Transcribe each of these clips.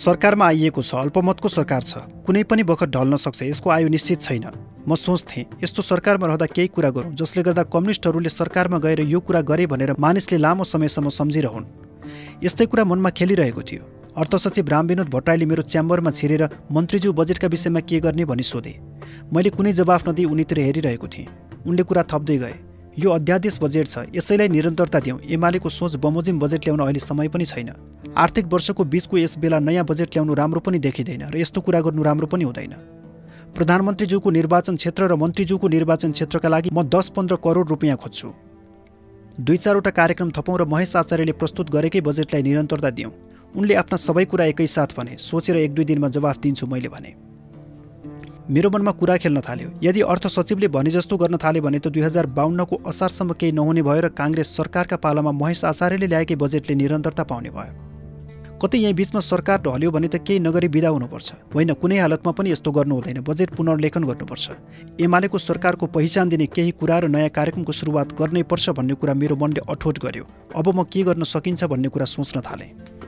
सरकारमा आइएको छ अल्पमतको सरकार छ। कुनै पनि बखत ढल्न सक्छ यसको आयु निश्चित छैन। म सोच्थेँ यस्तो सरकारमा रहँदा केही कुरा गरौँ जसले गर्दा कम्युनिस्टहरूले सरकारमा गएर यो कुरा गरे भनेर मानिसले लामो समयसम्म सम्झिरहन्। यस्तै कुरा मनमा खेलिरहेको थियो। अर्थ सचिव रामविनोद भट्टराईले मेरो च्याम्बरमा छिरेर मन्त्रीज्यू बजेटका विषयमा के गर्ने भनी सोधे। मैले कुनै जवाफ नदिई उनीतिर हेरिरहेको थिएँ। उनले कुरा थप्दै गए। यो अध्यादेश बजेट छ। यसैलाई निरन्तरता दिउँ एमालेको सोच बमोजिम बजेट ल्याउन अहिले समय पनि छैन। आर्थिक वर्षको बिचको यस बेला नयाँ बजेट ल्याउनु राम्रो पनि देखिँदैन र यस्तो कुरा गर्नु राम्रो पनि हुँदैन। प्रधानमन्त्रीज्यूको निर्वाचन क्षेत्र र मन्त्रीज्यूको निर्वाचन क्षेत्रका लागि म दस पन्ध्र करोड रुपियाँ खोज्छु। दुई चारवटा कार्यक्रम थपौँ र महेश आचार्यले प्रस्तुत गरेकै बजेटलाई निरन्तरता दिउँ उनले आफ्ना सबै कुरा एकैसाथ भने सोचेर एक दुई दिनमा जवाफ दिन्छु मैले भने। मेरो मनमा कुरा खेल्न थाल्यो। यदि अर्थ सचिवले भने जस्तो गर्न थाल्यो भने त दुई हजार बाहन्नको असारसम्म केही नहुने भयो र काङ्ग्रेस सरकारका पालामा महेश आचार्यले ल्याएकै बजेटले निरन्तरता पाउने भयो। कतै यहीँ बिचमा सरकार ढल्यो भने त केही नगरी बिदा हुनुपर्छ। होइन कुनै हालतमा पनि यस्तो गर्नु हुँदैन। बजेट पुनर्लेखन गर्नुपर्छ। एमालेको सरकारको पहिचान दिने केही कुरा र नयाँ कार्यक्रमको सुरुवात गर्नै पर्छ भन्ने कुरा मेरो मनले अठोट गर्यो। अब म के गर्न सकिन्छ भन्ने कुरा सोच्न थालेँ।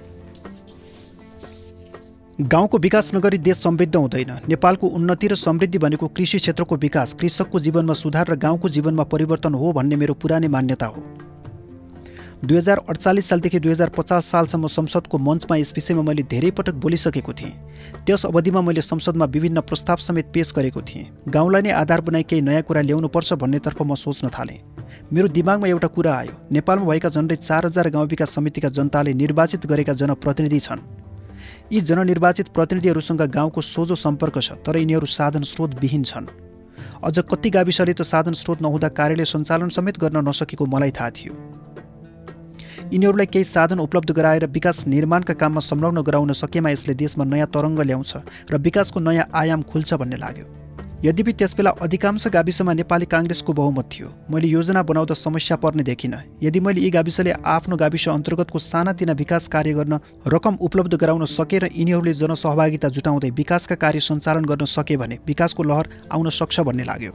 गाउँको विकास नगरी देश समृद्ध हुँदैन। नेपालको उन्नति र समृद्धि भनेको कृषि क्षेत्रको विकास कृषकको जीवनमा सुधार र गाउँको जीवनमा परिवर्तन हो भन्ने मेरो पुरानै मान्यता हो। दुई हजार अडचालिस सालदेखि दुई हजार पचास सालसम्म संसदको मञ्चमा यस विषयमा मैले धेरै पटक बोलिसकेको थिएँ। त्यस अवधिमा मैले संसदमा विभिन्न प्रस्ताव समेत पेश गरेको थिएँ। गाउँलाई नै आधार बनाई केही नयाँ कुरा ल्याउनुपर्छ भन्नेतर्फ म सोच्न थालेँ। मेरो दिमागमा एउटा कुरा आयो। नेपालमा भएका झन्डै चार हजार गाउँ विकास समितिका जनताले निर्वाचित गरेका जनप्रतिनिधि छन्। यी जननिर्वाचित प्रतिनिधिहरूसँग गाउँको सोझो सम्पर्क छ तर यिनीहरू साधन स्रोत विहीन छन्। अझ कति गाविसले त साधन स्रोत नहुँदा कार्यालय सञ्चालन समेत गर्न नसकेको मलाई थाहा थियो। यिनीहरूलाई केही साधन उपलब्ध गराएर विकास निर्माणका काममा संलग्न गराउन सकेमा यसले देशमा नयाँ तरङ्ग ल्याउँछ र विकासको नयाँ आयाम खुल्छ भन्ने लाग्यो। यद्यपि त्यसबेला अधिकांश गाविसमा नेपाली काङ्ग्रेसको बहुमत थियो। मैले योजना बनाउँदा समस्या पर्ने देखिनँ। यदि मैले यी गाविसले आफ्नो गाविस अन्तर्गतको सानातिना विकास कार्य गर्न रकम उपलब्ध गराउन सके र यिनीहरूले जनसहभागिता जुटाउँदै विकासका कार्य सञ्चालन गर्न सके भने विकासको लहर आउन सक्छ भन्ने लाग्यो।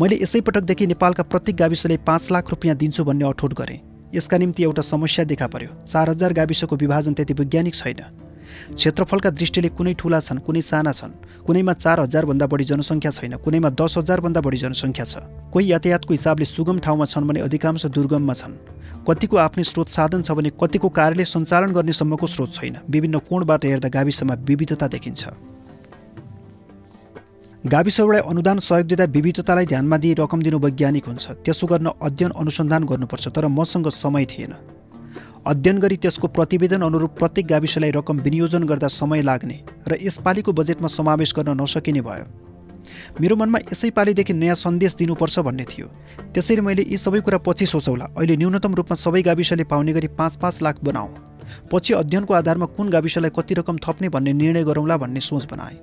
मैले यसै पटकदेखि नेपालका प्रत्येक गाविसले पाँच लाख रुपियाँ दिन्छु भन्ने अठोट गरेँ। यसका निम्ति एउटा समस्या देखा पर्यो। चार हजार गाविसको विभाजन त्यति वैज्ञानिक छैन। क्षेत्रफलका दृष्टिले कुनै ठुला छन् कुनै साना छन्। कुनैमा चार हजारभन्दा बढी जनसङ्ख्या छैन कुनैमा दस हजारभन्दा बढी जनसङ्ख्या छ। कोही यातायातको हिसाबले सुगम ठाउँमा छन् भने अधिकांश दुर्गममा छन्। कतिको आफ्नै स्रोत साधन छ भने कतिको कार्यले सञ्चालन गर्नेसम्मको स्रोत छैन। विभिन्न कोणबाट हेर्दा गाविसमा विविधता देखिन्छ। गाविसहरूलाई अनुदान सहयोग दिँदा विविधतालाई ध्यानमा दिई रकम दिनु वैज्ञानिक हुन्छ। त्यसो गर्न अध्ययन अनुसन्धान गर्नुपर्छ तर मसँग समय थिएन। अध्ययन गरी त्यसको प्रतिवेदन अनुरूप प्रत्येक गाविसलाई रकम विनियोजन गर्दा समय लाग्ने र यसपालिको बजेटमा समावेश गर्न नसकिने भयो। मेरो मनमा यसै पालिदेखि नयाँ सन्देश दिनुपर्छ भन्ने थियो। त्यसैले मैले यी सबै कुरा पछि सोचौला। अहिले न्यूनतम रूपमा सबै गाविसले पाउने गरी पाँच पाँच लाख बनाऊ। पछि अध्ययनको आधारमा कुन गाविसलाई कति रकम थप्ने भन्ने निर्णय गरौँला भन्ने सोच बनाए।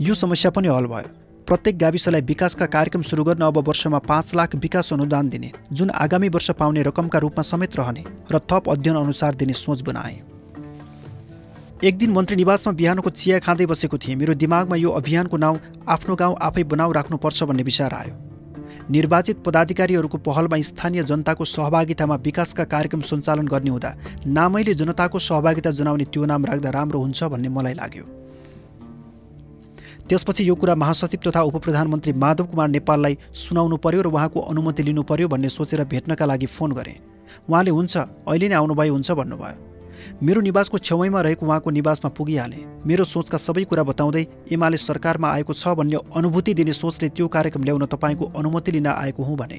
यो समस्या पनि हल भयो। प्रत्येक गाविसलाई विकासका कार्यक्रम सुरु गर्न अब वर्षमा पाँच लाख विकास अनुदान दिने जुन आगामी वर्ष पाउने रकमका रूपमा समेत रहने र थप अध्ययन अनुसार दिने सोच बनाए। एक दिन मन्त्री निवासमा बिहानको चिया खाँदै बसेको थिएँ। मेरो दिमागमा यो अभियानको नाउँ आफ्नो गाउँ आफै बनाउ राख्नुपर्छ भन्ने विचार आयो। निर्वाचित पदाधिकारीहरूको पहलमा स्थानीय जनताको सहभागितामा विकासका कार्यक्रम सञ्चालन गर्ने हुँदा नामैले जनताको सहभागिता जनाउने त्यो नाम राख्दा राम्रो हुन्छ भन्ने मलाई लाग्यो। त्यसपछि यो कुरा महासचिव तथा उपप्रधानमन्त्री माधव कुमार नेपाललाई सुनाउनु पर्यो र उहाँको अनुमति लिनु पर्यो भन्ने सोचेर भेट्नका लागि फोन गरेँ। उहाँले हुन्छ अहिले नै आउनुभयो हुन्छ भन्नुभयो। मेरो निवासको छेउैमा रहेको उहाँको निवासमा पुगिहालेँ। मेरो सोचका सबै कुरा बताउँदै एमाले सरकारमा आएको छ भन्ने अनुभूति दिने सोचले त्यो कार्यक्रम ल्याउन तपाईँको अनुमति लिन आएको हुँ भने।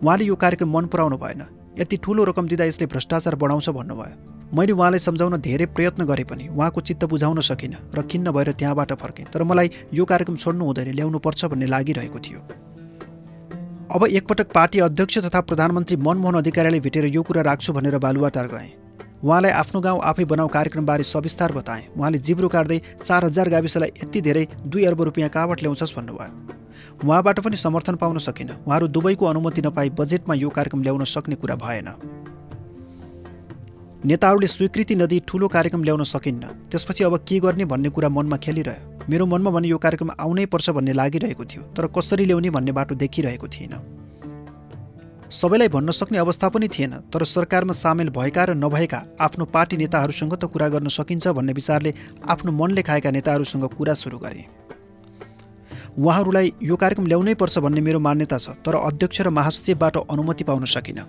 उहाँले यो कार्यक्रम मन पराउनु भएन। यति ठुलो रकम दिँदा यसले भ्रष्टाचार बढाउँछ भन्नुभयो। मैले उहाँलाई सम्झाउन धेरै प्रयत्न गरेँ पनि उहाँको चित्त बुझाउन सकिनँ र खिन्न भएर त्यहाँबाट फर्केँ। तर मलाई यो कार्यक्रम छोड्नु हुँदैन ल्याउनुपर्छ भन्ने लागिरहेको थियो। अब एकपटक पार्टी अध्यक्ष तथा प्रधानमन्त्री मनमोहन अधिकारीले भेटेर यो कुरा राख्छु भनेर बालुवाटार गएँ। उहाँलाई आफ्नो गाउँ आफै बनाऊ कार्यक्रमबारे सविस्तार बताएँ। उहाँले जिब्रो काट्दै चार हजार गाविसलाई यति धेरै दुई अर्ब रुपियाँ कहाँबाट ल्याउँछस् भन्नुभयो। उहाँबाट पनि समर्थन पाउन सकिनँ। उहाँहरू दुवैको अनुमति नपाई बजेटमा यो कार्यक्रम ल्याउन सक्ने कुरा भएन। नेताहरूले स्वीकृति नदिई ठुलो कार्यक्रम ल्याउन सकिन्न। त्यसपछि अब के गर्ने भन्ने कुरा मनमा खेलिरह्यो। मेरो मनमा भने यो कार्यक्रम आउनै पर्छ भन्ने लागिरहेको थियो तर कसरी ल्याउने भन्ने बाटो देखिरहेको थिइनँ सबैलाई भन्न सक्ने अवस्था पनि थिएन तर सरकारमा सामेल भएका र नभएका आफ्नो पार्टी नेताहरूसँग त कुरा गर्न सकिन्छ भन्ने विचारले आफ्नो मनले खाएका नेताहरूसँग कुरा सुरु गरे। उहाँहरूलाई यो कार्यक्रम ल्याउनै पर्छ भन्ने मेरो मान्यता छ तर अध्यक्ष र महासचिवबाट अनुमति पाउन सकिनँ।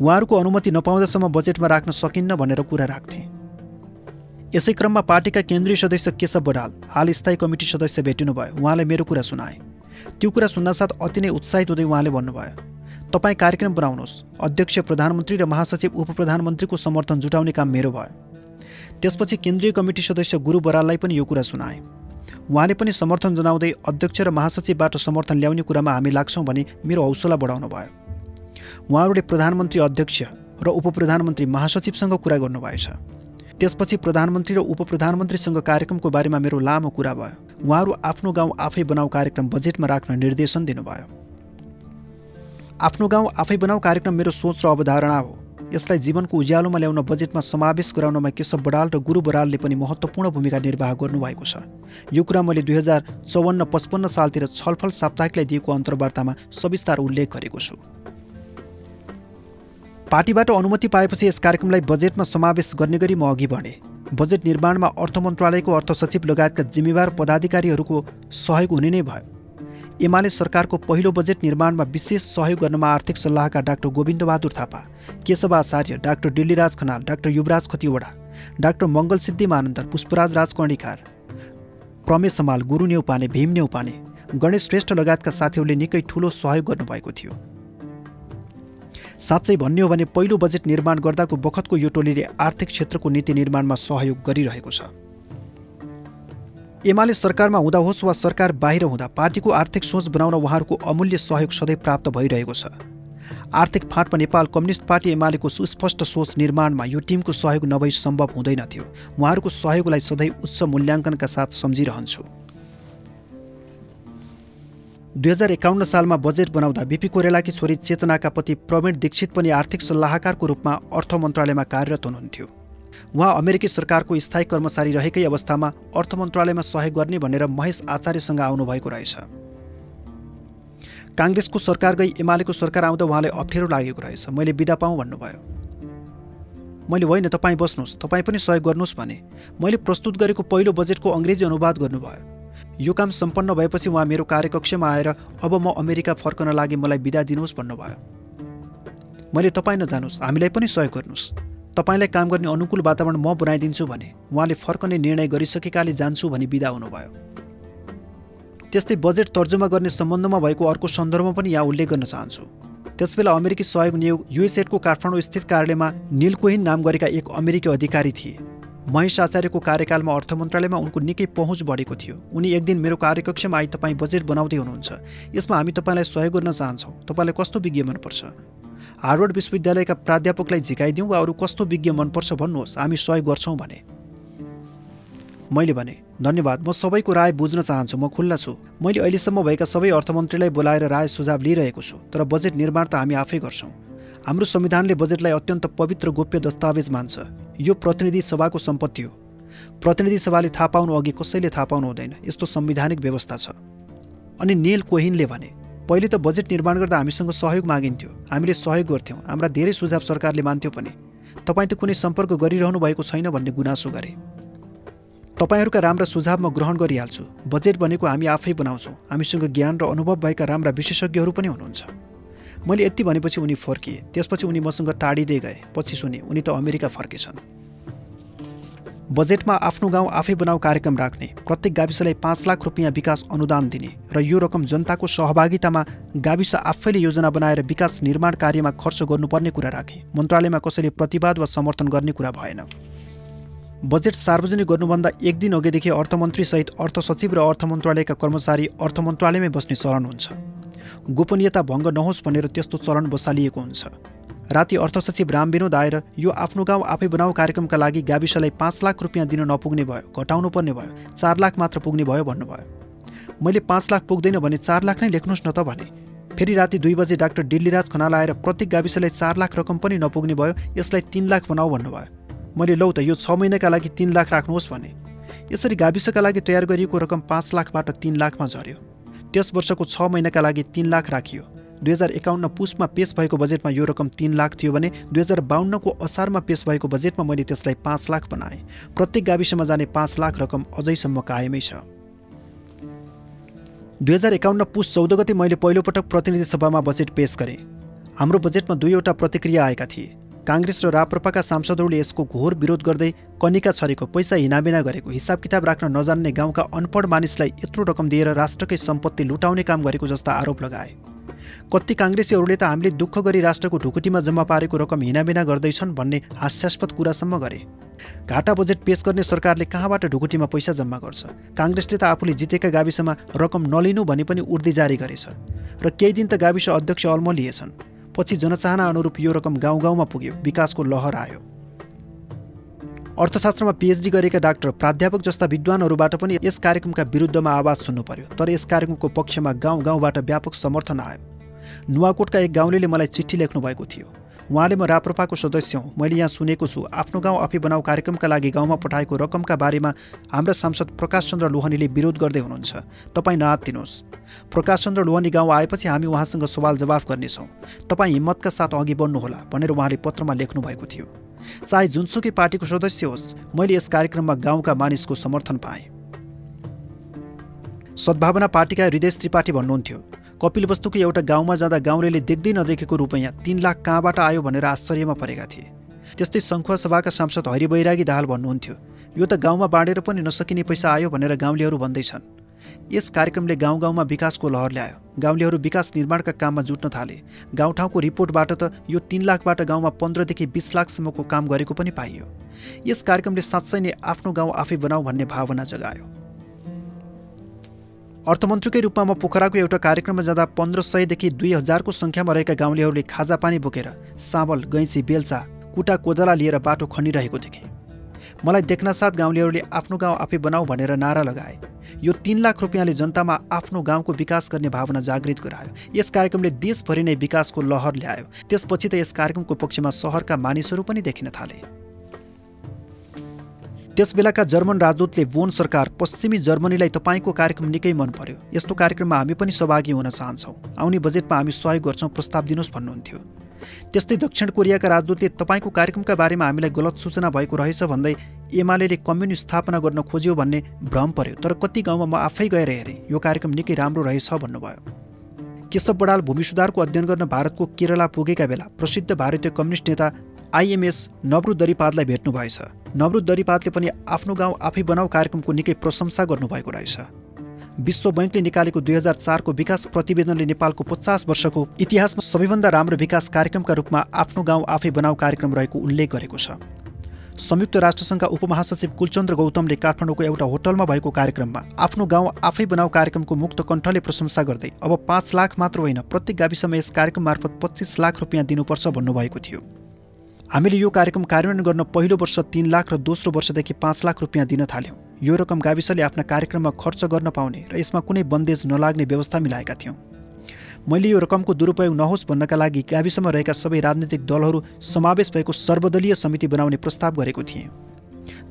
उहाँहरूको अनुमति नपाउँदासम्म बजेटमा राख्न सकिन्न भनेर कुरा राख्थे। यसै क्रममा पार्टीका केन्द्रीय सदस्य केशव बडाल हाल स्थायी कमिटी सदस्य भेटिनुभयो। उहाँलाई मेरो कुरा सुनाए। त्यो कुरा सुन्नासाथ अति नै उत्साहित हुँदै उहाँले भन्नुभयो तपाईँ कार्यक्रम बनाउनुहोस्। अध्यक्ष प्रधानमन्त्री र महासचिव उप प्रधानमन्त्रीको समर्थन जुटाउने काम मेरो भयो। त्यसपछि केन्द्रीय कमिटी सदस्य गुरु बराललाई पनि यो कुरा सुनाए। उहाँले पनि समर्थन जनाउँदै अध्यक्ष र महासचिवबाट समर्थन ल्याउने कुरामा हामी लाग्छौँ भने मेरो हौसला बढाउनु भयो उहाँहरूले प्रधानमन्त्री अध्यक्ष र उप प्रधानमन्त्री महासचिवसँग कुरा गर्नुभएछ। त्यसपछि प्रधानमन्त्री र उप प्रधानमन्त्रीसँग कार्यक्रमको बारेमा मेरो लामो कुरा भयो। उहाँहरू आफ्नो गाउँ आफै बनाऊ कार्यक्रम बजेटमा राख्न निर्देशन दिनुभयो। आफ्नो गाउँ आफै बनाऊ कार्यक्रम मेरो सोच र अवधारणा हो। यसलाई जीवनको उज्यालोमा ल्याउन बजेटमा समावेश गराउनमा केशव बडाल र गुरु बरालले पनि महत्त्वपूर्ण भूमिका निर्वाह गर्नुभएको छ। यो कुरा मैले दुई हजार चौवन्न पचपन्न सालतिर छलफल साप्ताहिकलाई दिएको अन्तर्वार्तामा सविस्तार उल्लेख गरेको छु। पार्टीबाट अनुमति पाएपछि यस कार्यक्रमलाई बजेटमा समावेश गर्ने गरी म अघि बढेँ। बजेट निर्माणमा अर्थ मन्त्रालयको अर्थ सचिव लगायतका जिम्मेवार पदाधिकारीहरूको सहयोग हुने नै भयो। एमाले सरकारको पहिलो बजेट निर्माणमा विशेष सहयोग गर्नमा आर्थिक सल्लाहकार doctor Govindbahadur Thapa Keshav Acharya doctor Dilliraj Khanal doctor Yuvraj Khatiwada doctor Mangal Siddhi Manandhar Pushparaj Raj Karnikar Pramesh Samal Guru Neupane Bhim Neupane Ganesh Shrestha लगायतका साथीहरूले निकै ठूलो सहयोग गर्नुभएको थियो। साँच्चै भन्ने हो भने पहिलो बजेट निर्माण गर्दाको बखतको यो टोलीले आर्थिक क्षेत्रको नीति निर्माणमा सहयोग गरिरहेको छ। एमाले सरकारमा हुँदा होस् वा सरकार बाहिर हुँदा पार्टीको आर्थिक सोच बनाउन उहाँहरूको अमूल्य सहयोग सधैँ प्राप्त भइरहेको छ। आर्थिक फाँटमा नेपाल कम्युनिस्ट पार्टी एमालेको सुस्पष्ट सोच निर्माणमा यो टिमको सहयोग नभई सम्भव हुँदैनथ्यो उहाँहरूको सहयोगलाई सधैँ उच्च मूल्याङ्कनका साथ सम्झिरहन्छु। दुई हजार एकाउन्न सालमा बजेट बनाउँदा बिपी कोरेलाकी छोरी चेतनाका पति प्रवीण दीक्षित पनि आर्थिक सल्लाहकारको रूपमा अर्थ मन्त्रालयमा कार्यरत हुनुहुन्थ्यो। उहाँ अमेरिकी सरकारको स्थायी कर्मचारी रहेकै अवस्थामा अर्थ मन्त्रालयमा सहयोग गर्ने भनेर महेश आचार्यसँग आउनुभएको रहेछ। काङ्ग्रेसको सरकार गई एमालेको सरकार आउँदा उहाँलाई अप्ठ्यारो लागेको रहेछ। मैले बिदा पाऊँ भन्नुभयो। मैले होइन तपाईँ बस्नुहोस् तपाईँ पनि सहयोग गर्नुहोस् भने। मैले प्रस्तुत गरेको पहिलो बजेटको अङ्ग्रेजी अनुवाद गर्नुभयो। यो काम सम्पन्न भएपछि उहाँ मेरो कार्यकक्षमा आएर अब म अमेरिका फर्कन लागि मलाई बिदा दिनुहोस् भन्नुभयो। मैले तपाईँ नजानुहोस् हामीलाई पनि सहयोग गर्नुहोस्। तपाईँलाई काम गर्ने अनुकूल वातावरण म बनाइदिन्छु भने उहाँले फर्कने निर्णय गरिसकेकाले जान्छु भनी बिदा हुनुभयो। त्यस्तै बजेट तर्जुमा गर्ने सम्बन्धमा भएको अर्को सन्दर्भमा पनि यहाँ उल्लेख गर्न चाहन्छु। त्यसबेला अमेरिकी सहयोग नियोग युएसएडको काठमाडौँ स्थित कार्यालयमा निलकोहिन नाम गरेका एक अमेरिकी अधिकारी थिए। महेश आचार्यको कार्यकालमा अर्थ मन्त्रालयमा उनको निकै पहुँच बढेको थियो। उनी एक दिन मेरो कार्यकक्षमा आई तपाईँ बजेट बनाउँदै हुनुहुन्छ। यसमा हामी तपाईँलाई सहयोग गर्न चाहन्छौँ। तपाईँलाई कस्तो विज्ञ मनपर्छ? हार्वर्ड विश्वविद्यालयका प्राध्यापकलाई झिकाइदिउँ वा अरू कस्तो विज्ञ मनपर्छ भन्नुहोस् हामी सहयोग गर्छौँ भने। मैले भने धन्यवाद म सबैको राय बुझ्न चाहन्छु म खुल्ला छु। मैले अहिलेसम्म भएका सबै अर्थमन्त्रीलाई बोलाएर राय सुझाव लिइरहेको छु तर बजेट निर्माण त हामी आफै गर्छौँ। हाम्रो संविधानले बजेटलाई अत्यन्त पवित्र गोप्य दस्तावेज मान्छ। यो प्रतिनिधि सभाको सम्पत्ति हो। प्रतिनिधि सभाले थाहा पाउनु अघि कसैले थाहा पाउनु हुँदैन। यस्तो संविधानिक व्यवस्था छ। अनि नेल कोहिनले भने पहिले त बजेट निर्माण गर्दा हामीसँग सहयोग मागिन्थ्यो। हामीले सहयोग गर्थ्यौँ। हाम्रा धेरै सुझाव सरकारले मान्थ्यो पनि। तपाईँ त कुनै सम्पर्क गरिरहनु भएको छैन भन्ने गुनासो गरे। तपाईँहरूका राम्रा सुझाव म ग्रहण गरिहाल्छु। बजेट भनेको हामी आफै बनाउँछौँ। हामीसँग ज्ञान र अनुभव भएका राम्रा विशेषज्ञहरू पनि हुनुहुन्छ। मैले यति भनेपछि उनी फर्किए। त्यसपछि उनी मसँग टाढिँदै गए। पछि सुने उनी त अमेरिका फर्केछन्। बजेटमा आफ्नो गाउँ आफै बनाऊ कार्यक्रम राख्ने प्रत्येक गाविसलाई पाँच लाख रुपियाँ विकास अनुदान दिने र यो रकम जनताको सहभागितामा गाविस आफैले योजना बनाएर विकास निर्माण कार्यमा खर्च गर्नुपर्ने कुरा राखे। मन्त्रालयमा कसैले प्रतिवाद वा समर्थन गर्ने कुरा भएन। बजेट सार्वजनिक गर्नुभन्दा एक दिन अघिदेखि अर्थमन्त्रीसहित अर्थ सचिव र अर्थ मन्त्रालयका कर्मचारी अर्थ मन्त्रालयमै बस्ने चलन हुन्छ। गोपनीयता भङ्ग नहोस् भनेर त्यस्तो चलन बसालिएको हुन्छ। राति अर्थ सचिव रामविनोद आएर यो आफ्नो गाउँ आफै बनाऊ कार्यक्रमका लागि गाविसलाई पाँच लाख रुपियाँ दिन नपुग्ने भयो घटाउनु पर्ने भयो चार लाख मात्र पुग्ने भयो भन्नुभयो। मैले पाँच लाख पुग्दैन भने चार लाख नै लेख्नुहोस् न त भने। फेरि राति दुई बजे डाक्टर डिल्लीराज खनाल आएर प्रत्येक गाविसलाई चार लाख रकम पनि नपुग्ने भयो यसलाई तिन लाख बनाऊ भन्नुभयो। मैले लौ त यो छ महिनाका लागि तिन लाख राख्नुहोस् भने। यसरी गाविसका लागि तयार गरिएको रकम पाँच लाखबाट तिन लाखमा झऱ्यो। त्यस वर्षको छ महिनाका लागि तिन लाख राखियो। दुई हजार एकाउन्न पुसमा पेस भएको बजेटमा यो रकम तिन लाख थियो भने दुई हजार बाहन्नको असारमा पेस भएको बजेटमा मैले त्यसलाई पाँच लाख बनाएँ। प्रत्येक गाविसमा जाने पाँच लाख रकम अझैसम्म कायमै छ। दुई हजार एकाउन्न पुस चौध गते मैले पहिलोपटक प्रतिनिधि सभामा बजेट पेश गरेँ। हाम्रो बजेटमा दुईवटा प्रतिक्रिया आएका थिए। काङ्ग्रेस र राप्रपाका सांसदहरूले यसको घोर विरोध गर्दै कनिका छरेको पैसा हिनाबिना गरेको हिसाब किताब राख्न नजान्ने गाउँका अनपढ मानिसलाई यत्रो रकम दिएर राष्ट्रकै सम्पत्ति लुटाउने काम गरेको जस्ता आरोप लगाए। कति काङ्ग्रेसीहरूले त हामीले दुःख गरी राष्ट्रको ढुकुटीमा जम्मा पारेको रकम हिनाबिना गर्दैछन् भन्ने हास्यास्पद कुरासम्म गरे। घाटा बजेट पेश गर्ने सरकारले कहाँबाट ढुकुटीमा पैसा जम्मा गर्छ? काङ्ग्रेसले त आफूले जितेका गाविसमा रकम नलिनु भने पनि उर्दी जारी गरेछ। र केही दिन त गाविस अध्यक्ष अल्मलिएछन्। पछि जनचाहना अनुरूप यो रकम गाउँ गाउँमा पुग्यो विकासको लहर आयो। अर्थशास्त्रमा पिएचडी गरेका डाक्टर प्राध्यापक जस्ता विद्वानहरूबाट पनि यस कार्यक्रमका विरुद्धमा आवाज सुन्नु पर्यो तर यस कार्यक्रमको पक्षमा गाउँ गाउँबाट व्यापक समर्थन आयो। नुवाकोटका एक गाउँले मलाई चिठी लेख्नु भएको थियो। उहाँले म राप्रपाको सदस्य हुँ। मैले यहाँ सुनेको छु। आफ्नो गाउँ आफै बनाऊ कार्यक्रमका लागि गाउँमा पठाएको रकमका बारेमा हाम्रा सांसद प्रकाश चन्द्र लोहनीले विरोध गर्दै हुनुहुन्छ। तपाईँ नआत्तिनुहोस् प्रकाश चन्द्र लोहनी गाउँ आएपछि हामी उहाँसँग सवाल जवाफ गर्नेछौँ। तपाईँ हिम्मतका साथ अघि बढ्नुहोला भनेर उहाँले पत्रमा लेख्नु भएको थियो। चाहे जुनसुकै पार्टीको सदस्य होस् मैले यस कार्यक्रममा गाउँका मानिसको समर्थन पाएँ। सद्भावना पार्टीका हृदय त्रिपाठी भन्नुहुन्थ्यो। कपिल वस्तुको एउटा गाउँमा जाँदा गाउँले देख्दै नदेखेको रुपैयाँ तिन लाख कहाँबाट आयो भनेर आश्चर्यमा परेका थिए। त्यस्तै सभाका सांसद हरि बैरागी दाहाल भन्नुहुन्थ्यो यो त गाउँमा बाँडेर पनि नसकिने पैसा आयो भनेर गाउँलेहरू भन्दैछन्। यस कार्यक्रमले गाउँ गाउँमा विकासको लहर ल्यायो। गाउँलेहरू विकास निर्माणका काममा जुट्न थाले। गाउँठाउँको रिपोर्टबाट त यो तिन लाखबाट गाउँमा पन्ध्रदेखि बिस लाखसम्मको काम गरेको पनि पाइयो। यस कार्यक्रमले साँच्चै नै आफ्नो गाउँ आफै बनाऊ भन्ने भावना जगायो। अर्थमन्त्रीकै रूपमा म पोखराको एउटा कार्यक्रममा जाँदा पन्ध्र सयदेखि दुई हजारको सङ्ख्यामा रहेका गाउँलेहरूले खाजा पानी बोकेर साबल गैँची बेल्चा कुटा कोदला लिएर बाटो खनिरहेको देखेँ। मलाई देख्नसाथ गाउँलेहरूले आफ्नो गाउँ आफै बनाऊ भनेर नारा लगाए। यो तिन लाख रुपियाँले जनतामा आफ्नो गाउँको विकास गर्ने भावना जागृत गरायो। यस कार्यक्रमले देशभरि नै विकासको लहर ल्यायो। त्यसपछि त यस कार्यक्रमको पक्षमा सहरका मानिसहरू पनि देखिन थाले। त्यसबेलाका जर्मन राजदूतले बोन सरकार पश्चिमी जर्मनीलाई तपाईँको कार्यक्रम निकै मन पर्यो। यस्तो कार्यक्रममा हामी पनि सहभागी हुन चाहन्छौँ। आउने बजेटमा हामी सहयोग गर्छौँ प्रस्ताव दिनुहोस् भन्नुहुन्थ्यो। त्यस्तै दक्षिण कोरियाका राजदूतले तपाईँको कार्यक्रमका बारेमा हामीलाई गलत सूचना भएको रहेछ भन्दै एमाले कम्युनिस्ट स्थापना गर्न खोज्यो भन्ने भ्रम पर्यो। तर कति गाउँमा म आफै गएर हेरेँ यो कार्यक्रम निकै राम्रो रहेछ भन्नुभयो। केशव बडाल भूमि सुधारको अध्ययन गर्न भारतको केरला पुगेका बेला प्रसिद्ध भारतीय कम्युनिस्ट नेता आइएमएस नवरु दरिपादलाई भेट्नुभएछ नवरु दरिपादले पनि आफ्नो गाउँ आफै बनाऊ कार्यक्रमको निकै प्रशंसा गर्नुभएको रहेछ। विश्व बैङ्कले निकालेको दुई हजार चारको विकास प्रतिवेदनले नेपालको पचास वर्षको इतिहासमा सबैभन्दा राम्रो विकास कार्यक्रमका रूपमा आफ्नो गाउँ आफै बनाऊ कार्यक्रम रहेको उल्लेख गरेको छ। संयुक्त राष्ट्रसङ्घका उपमहासचिव कुलचन्द्र गौतमले काठमाडौँको एउटा होटलमा भएको कार्यक्रममा आफ्नो गाउँ आफै बनाऊ कार्यक्रमको मुक्त कण्ठले प्रशंसा गर्दै अब पाँच लाख मात्र होइन प्रत्येक गाविसमा यस कार्यक्रम मार्फत पच्चिस लाख रुपियाँ दिनुपर्छ भन्नुभएको थियो। हामीले यो कार्यक्रम कार्यान्वयन गर्न पहिलो वर्ष तिन लाख र दोस्रो वर्षदेखि पाँच लाख रुपियाँ दिन थाल्यौँ। यो रकम गाविसले आफ्ना कार्यक्रममा खर्च गर्न पाउने र यसमा कुनै बन्देज नलाग्ने व्यवस्था मिलाएका थियौँ। मैले यो रकमको दुरुपयोग नहोस् भन्नका लागि गाविसमा रहेका सबै राजनीतिक दलहरू समावेश भएको सर्वदलीय समिति बनाउने प्रस्ताव गरेको थिएँ।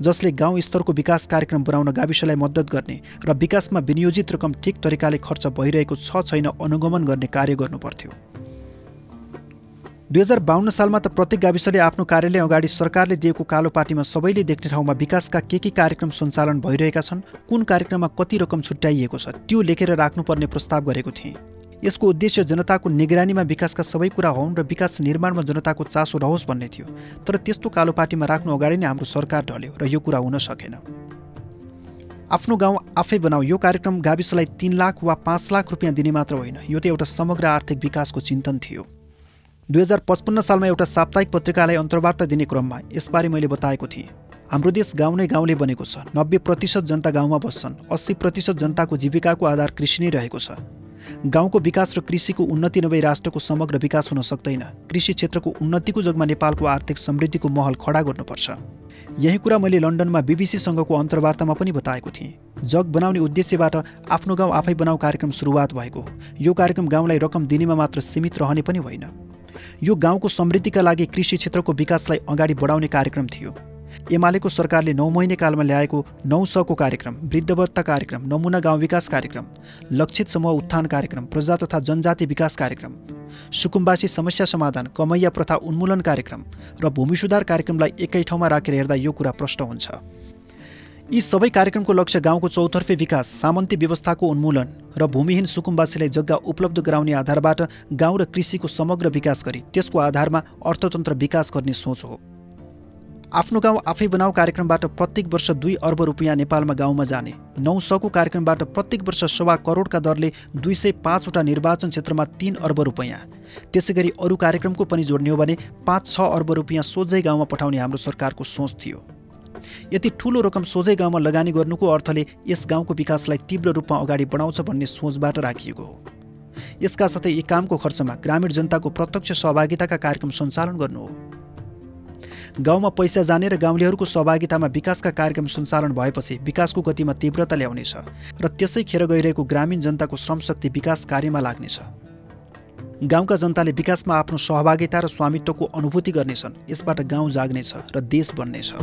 जसले गाउँ स्तरको विकास कार्यक्रम बनाउन गाविसलाई मद्दत गर्ने र विकासमा विनियोजित रकम ठिक तरिकाले खर्च भइरहेको छ छैन अनुगमन गर्ने कार्य गर्नुपर्थ्यो दुई हजार बाहन्न सालमा त प्रत्येक गाविसले आफ्नो कार्यालय अगाडि सरकारले दिएको कालो पार्टीमा सबैले देख्ने ठाउँमा विकासका के के कार्यक्रम सञ्चालन भइरहेका छन् कुन कार्यक्रममा कति रकम छुट्याइएको छ त्यो लेखेर राख्नुपर्ने प्रस्ताव गरेको थिएँ। यसको उद्देश्य जनताको निगरानीमा विकासका सबै कुरा हुन् र विकास निर्माणमा जनताको चासो रहोस् भन्ने थियो तर त्यस्तो कालो पार्टीमा राख्नु अगाडि नै हाम्रो सरकार ढल्यो र यो कुरा हुन सकेन। आफ्नो गाउँ आफै बनाऊ यो कार्यक्रम गाविसलाई तिन लाख वा पाँच लाख रुपियाँ दिने मात्र होइन यो त एउटा समग्र आर्थिक विकासको चिन्तन थियो। दुई हजार पचपन्न सालमा एउटा साप्ताहिक पत्रिकालाई अन्तर्वार्ता दिने क्रममा यसबारे मैले बताएको थिएँ। हाम्रो देश गाउँ नै गाउँले बनेको छ। नब्बे प्रतिशत जनता गाउँमा बस्छन्। अस्सी प्रतिशत जनताको जीविकाको आधार कृषि नै रहेको छ। गाउँको विकास र कृषिको उन्नति नभई राष्ट्रको समग्र विकास हुन सक्दैन। कृषि क्षेत्रको उन्नतिको जगमा नेपालको आर्थिक समृद्धिको महल खडा गर्नुपर्छ। यही कुरा मैले लन्डनमा बिबिसीसँगको अन्तर्वार्तामा पनि बताएको थिएँ। जग बनाउने उद्देश्यबाट आफ्नो गाउँ आफै बनाऊ कार्यक्रम सुरुवात भएको यो कार्यक्रम गाउँलाई रकम दिनेमा मात्र सीमित रहने पनि होइन। यो गाउँको समृद्धिका लागि कृषि क्षेत्रको विकासलाई अगाडि बढाउने कार्यक्रम थियो। एमालेको सरकारले नौ महिने कालमा ल्याएको नौ सको कार्यक्रम वृद्धवत्ता कार्यक्रम नमुना गाउँ विकास कार्यक्रम लक्षित समूह उत्थान कार्यक्रम प्रजा तथा जनजाति विकास कार्यक्रम सुकुम्बासी समस्या समाधान कमैया प्रथा उन्मूलन कार्यक्रम र भूमि सुधार कार्यक्रमलाई एकै ठाउँमा राखेर हेर्दा यो कुरा प्रष्ट हुन्छ। यी सबै कार्यक्रमको लक्ष्य गाउँको चौतर्फे विकास सामन्ती व्यवस्थाको उन्मूलन र भूमिहीन सुकुम्बासीलाई जग्गा उपलब्ध गराउने आधारबाट गाउँ र कृषिको समग्र विकास गरी त्यसको आधारमा अर्थतन्त्र विकास गर्ने सोच हो। आफ्नो गाउँ आफै बनाऊ कार्यक्रमबाट प्रत्येक वर्ष दुई अर्ब रुपियाँ नेपालमा गाउँमा जाने नौ सको कार्यक्रमबाट प्रत्येक वर्ष सवा करोडका दरले दुई सय पाँचवटा निर्वाचन क्षेत्रमा तिन अर्ब रुपियाँ। त्यसै गरी अरू कार्यक्रमको पनि जोड्ने हो भने पाँच छ अर्ब रुपियाँ सोझै गाउँमा पठाउने हाम्रो सरकारको सोच थियो। यति ठुलो रकम सोझै गाउँमा लगानी गर्नुको अर्थले यस गाउँको विकासलाई तीव्र रूपमा अगाडि बढाउँछ भन्ने सोचबाट राखिएको हो। यसका साथै यी कामको खर्चमा ग्रामीण जनताको प्रत्यक्ष सहभागिताका कार्यक्रम सञ्चालन गर्नु हो। गाउँमा पैसा जाने र गाउँलेहरूको सहभागितामा विकासका कार्यक्रम सञ्चालन भएपछि विकासको गतिमा तीव्रता ल्याउनेछ र त्यसै खेर गइरहेको ग्रामीण जनताको श्रमशक्ति विकास कार्यमा लाग्नेछ। गाउँका जनताले विकासमा आफ्नो सहभागिता र स्वामित्वको अनुभूति गर्नेछन् यसबाट गाउँ जाग्नेछ र देश बन्नेछ।